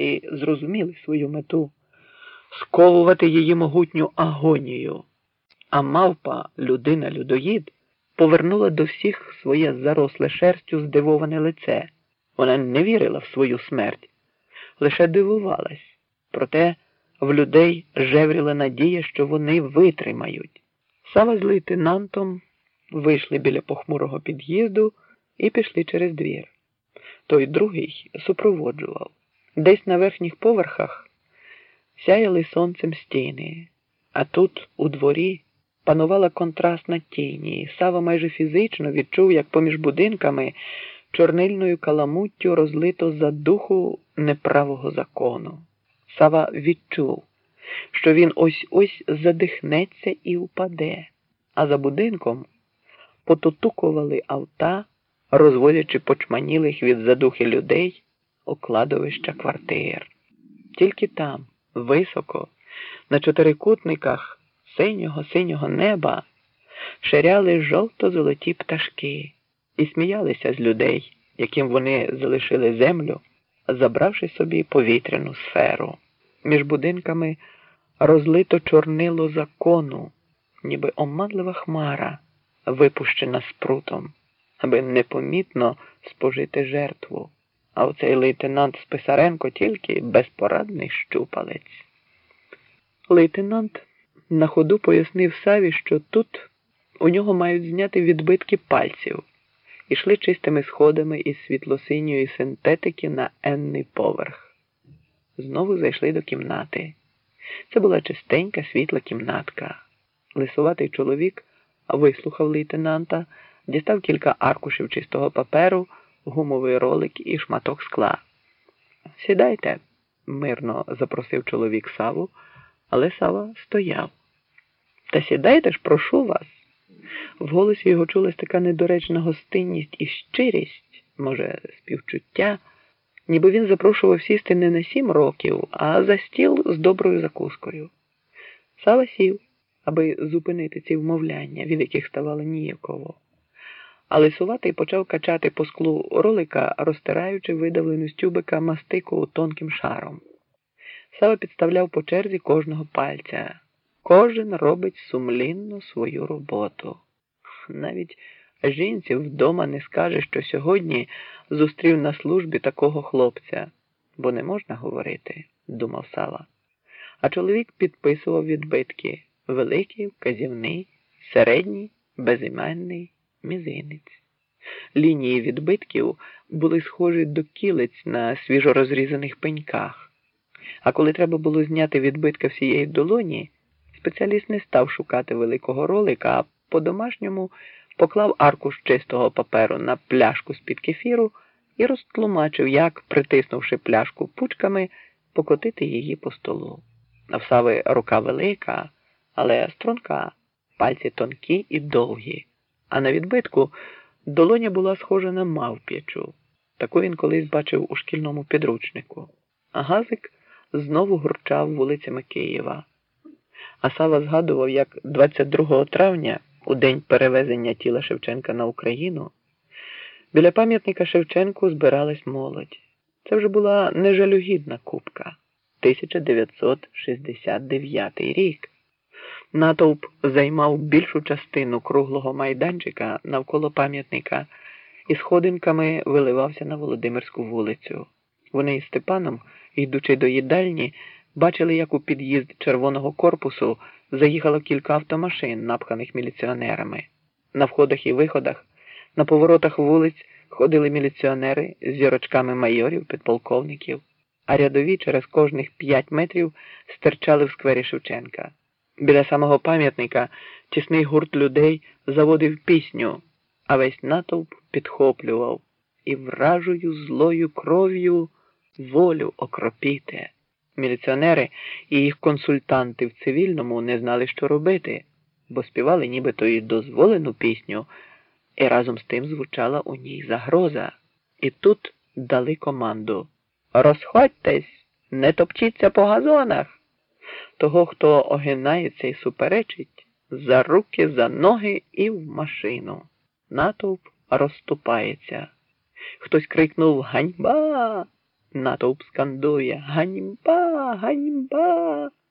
всі зрозуміли свою мету сковувати її могутню агонію, а мавпа, людина людоїд, повернула до всіх своє заросле шерстю здивоване лице. Вона не вірила в свою смерть, лише дивувалась. Проте в людей жевріла надія, що вони витримають. Сава з лейтенантом вийшли біля похмурого під'їзду і пішли через двір. Той другий супроводжував. Десь на верхніх поверхах сяяли сонцем стіни, а тут, у дворі, панувала контрастна тіні. Сава майже фізично відчув, як поміж будинками чорнильною каламуттю розлито за духу неправого закону. Сава відчув, що він ось ось задихнеться і впаде, а за будинком потутукували авта, розводячи почманілих від задухи людей окладовища квартир. Тільки там, високо, на чотирикутниках синього синього неба, ширяли жовто-золоті пташки і сміялися з людей, яким вони залишили землю, забравши собі повітряну сферу. Між будинками розлито чорнило закону, ніби оманлива хмара, випущена спрутом, аби непомітно спожити жертву. А оцей лейтенант Списаренко тільки безпорадний щупалець. Лейтенант на ходу пояснив Саві, що тут у нього мають зняти відбитки пальців, ішли чистими сходами із світлосиньої синтетики на енний поверх. Знову зайшли до кімнати. Це була чистенька світла кімнатка. Лисуватий чоловік вислухав лейтенанта, дістав кілька аркушів чистого паперу, гумовий ролик і шматок скла. Сідайте, мирно запросив чоловік Саву, але Сава стояв. Та сідайте ж, прошу вас. В голосі його чулась така недоречна гостинність і щирість, може, співчуття, ніби він запрошував сісти не на сім років, а за стіл з доброю закускою. Сава сів, аби зупинити ці вмовляння, від яких ставало ніяково. А лисуватий почав качати по склу ролика, розтираючи видавлену з тюбика мастику тонким шаром. Сава підставляв по черзі кожного пальця. Кожен робить сумлінно свою роботу. Навіть жінці вдома не скаже, що сьогодні зустрів на службі такого хлопця, бо не можна говорити, думав Сава. А чоловік підписував відбитки великий, вказівний, середній, безіменний, мізинець. Лінії відбитків були схожі до кілець на свіжорозрізаних пеньках. А коли треба було зняти відбитка всієї долоні, спеціаліст не став шукати великого ролика, а по-домашньому поклав аркуш чистого паперу на пляшку з-під кефіру і розтлумачив, як, притиснувши пляшку пучками, покотити її по столу. В Сави рука велика, але струнка, пальці тонкі і довгі, а на відбитку долоня була схожа на мавп'ячу. Таку він колись бачив у шкільному підручнику. А газик знову гурчав вулицями Києва. А Сава згадував, як 22 травня, у день перевезення тіла Шевченка на Україну, біля пам'ятника Шевченку збиралась молодь. Це вже була нежалюгідна кубка. 1969 рік. Натовп займав більшу частину круглого майданчика навколо пам'ятника і сходинками виливався на Володимирську вулицю. Вони із Степаном, йдучи до їдальні, бачили, як у під'їзд червоного корпусу заїхало кілька автомашин, напханих міліціонерами. На входах і виходах, на поворотах вулиць ходили міліціонери з зірочками майорів, підполковників, а рядові через кожних п'ять метрів стирчали в сквері Шевченка. Біля самого пам'ятника тісний гурт людей заводив пісню, а весь натовп підхоплював і вражою злою кров'ю волю окропіте. Міліціонери і їх консультанти в цивільному не знали, що робити, бо співали нібито і дозволену пісню, і разом з тим звучала у ній загроза. І тут дали команду Розходьтесь, не топчіться по газонах. Того, хто огинається і суперечить, за руки, за ноги і в машину. Натовп розступається. Хтось крикнув Ганьба! Натовп скандує Ганьба, ганьба.